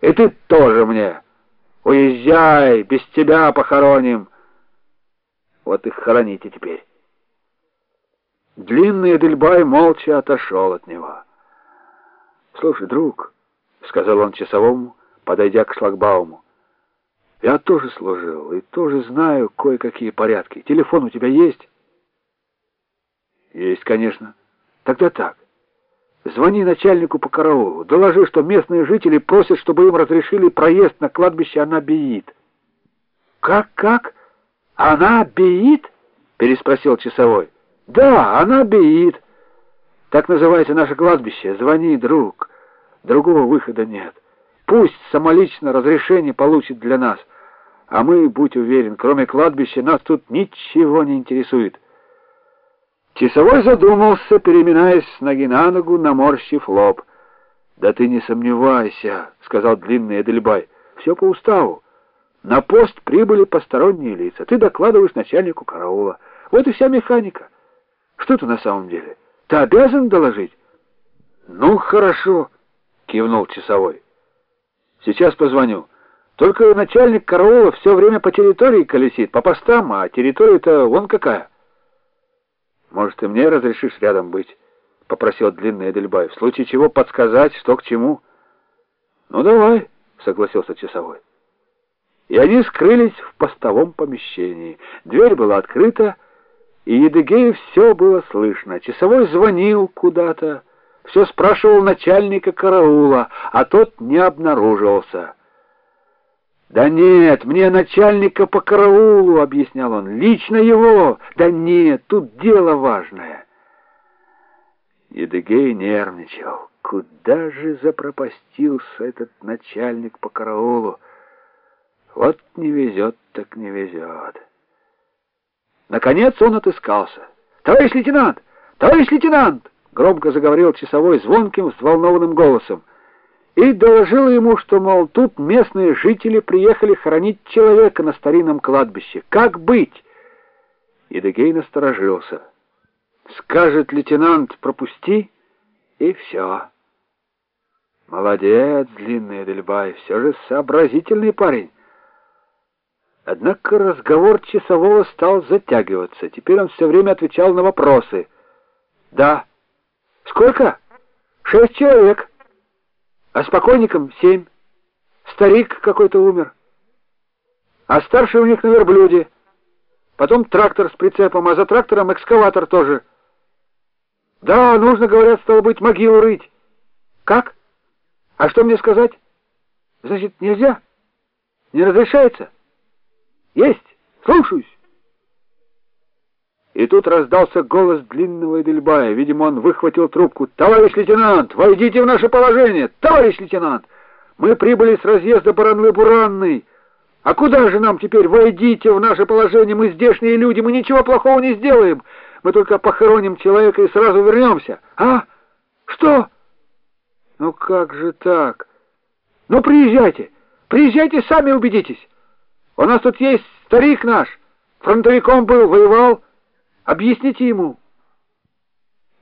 И ты тоже мне. Уезжай, без тебя похороним. Вот их хороните теперь. Длинный Эдельбай молча отошел от него. «Слушай, друг», — сказал он часовому, подойдя к шлагбауму, — «я тоже служил и тоже знаю кое-какие порядки. Телефон у тебя есть?» «Есть, конечно. Тогда так. Звони начальнику по караулу, доложи, что местные жители просят, чтобы им разрешили проезд на кладбище Анабиит. Как, как? Анабиит? переспросил часовой. Да, Анабиит. Так называется наше кладбище. Звони, друг. Другого выхода нет. Пусть самолично разрешение получит для нас. А мы, будь уверен, кроме кладбища нас тут ничего не интересует. Часовой задумался, переминаясь с ноги на ногу, наморщив лоб. «Да ты не сомневайся», — сказал длинный Эдельбай. «Все по уставу. На пост прибыли посторонние лица. Ты докладываешь начальнику караула. Вот и вся механика. Что ты на самом деле? Ты обязан доложить?» «Ну, хорошо», — кивнул часовой. «Сейчас позвоню. Только начальник караула все время по территории колесит, по постам, а территория-то вон какая». Может, и мне разрешишь рядом быть?» — попросил длинный Эдельбай. «В случае чего подсказать, что к чему». «Ну, давай», — согласился часовой. И они скрылись в постовом помещении. Дверь была открыта, и Едыгею все было слышно. Часовой звонил куда-то, все спрашивал начальника караула, а тот не обнаруживался. «Да нет, мне начальника по караулу», — объяснял он, — «лично его! Да нет, тут дело важное». Едыгей нервничал. Куда же запропастился этот начальник по караулу? Вот не везет, так не везет. Наконец он отыскался. «Товарищ лейтенант! Товарищ лейтенант!» — громко заговорил часовой звонким, взволнованным голосом и доложила ему, что, мол, тут местные жители приехали хоронить человека на старинном кладбище. Как быть? Едыгей насторожился. Скажет лейтенант «пропусти» и все. Молодец, длинный Эдельбай, все же сообразительный парень. Однако разговор часового стал затягиваться. Теперь он все время отвечал на вопросы. «Да». «Сколько?» «Шесть человек». А с покойником семь. Старик какой-то умер. А старший у них на верблюде. Потом трактор с прицепом, а за трактором экскаватор тоже. Да, нужно, говорят, стало быть, могилу рыть. Как? А что мне сказать? Значит, нельзя? Не разрешается? Есть. Слушаюсь. И тут раздался голос длинного Эдельбая. Видимо, он выхватил трубку. «Товарищ лейтенант, войдите в наше положение! Товарищ лейтенант! Мы прибыли с разъезда Баранлы-Буранной. А куда же нам теперь? Войдите в наше положение! Мы здешние люди, мы ничего плохого не сделаем! Мы только похороним человека и сразу вернемся! А? Что? Ну как же так? Ну приезжайте! Приезжайте, сами убедитесь! У нас тут есть старик наш, фронтовиком был, воевал... Объясните ему.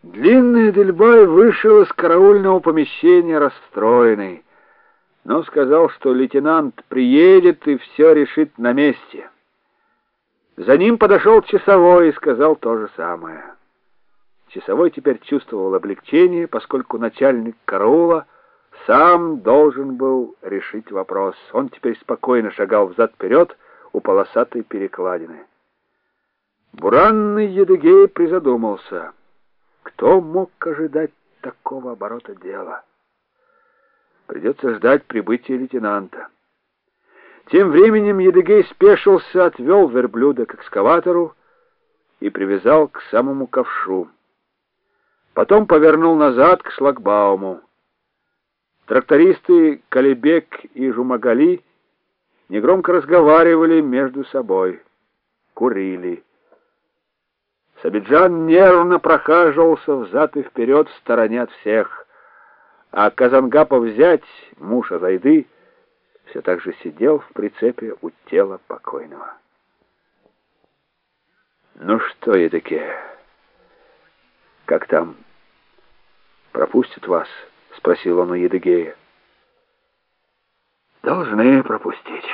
Длинный Дельбай вышел из караульного помещения расстроенный, но сказал, что лейтенант приедет и все решит на месте. За ним подошел часовой и сказал то же самое. Часовой теперь чувствовал облегчение, поскольку начальник караула сам должен был решить вопрос. Он теперь спокойно шагал взад-вперед у полосатой перекладины. Буранный Едыгей призадумался. Кто мог ожидать такого оборота дела? Придется ждать прибытия лейтенанта. Тем временем Едыгей спешился, отвел верблюда к экскаватору и привязал к самому ковшу. Потом повернул назад к шлагбауму. Трактористы Калибек и Жумагали негромко разговаривали между собой, курили. Сабиджан нервно прохаживался взад и вперед в стороне от всех, а Казангапов взять, муж Азайды, все так же сидел в прицепе у тела покойного. «Ну что, Едыке, как там? Пропустят вас?» — спросил он у Едыгея. Должны пропустить.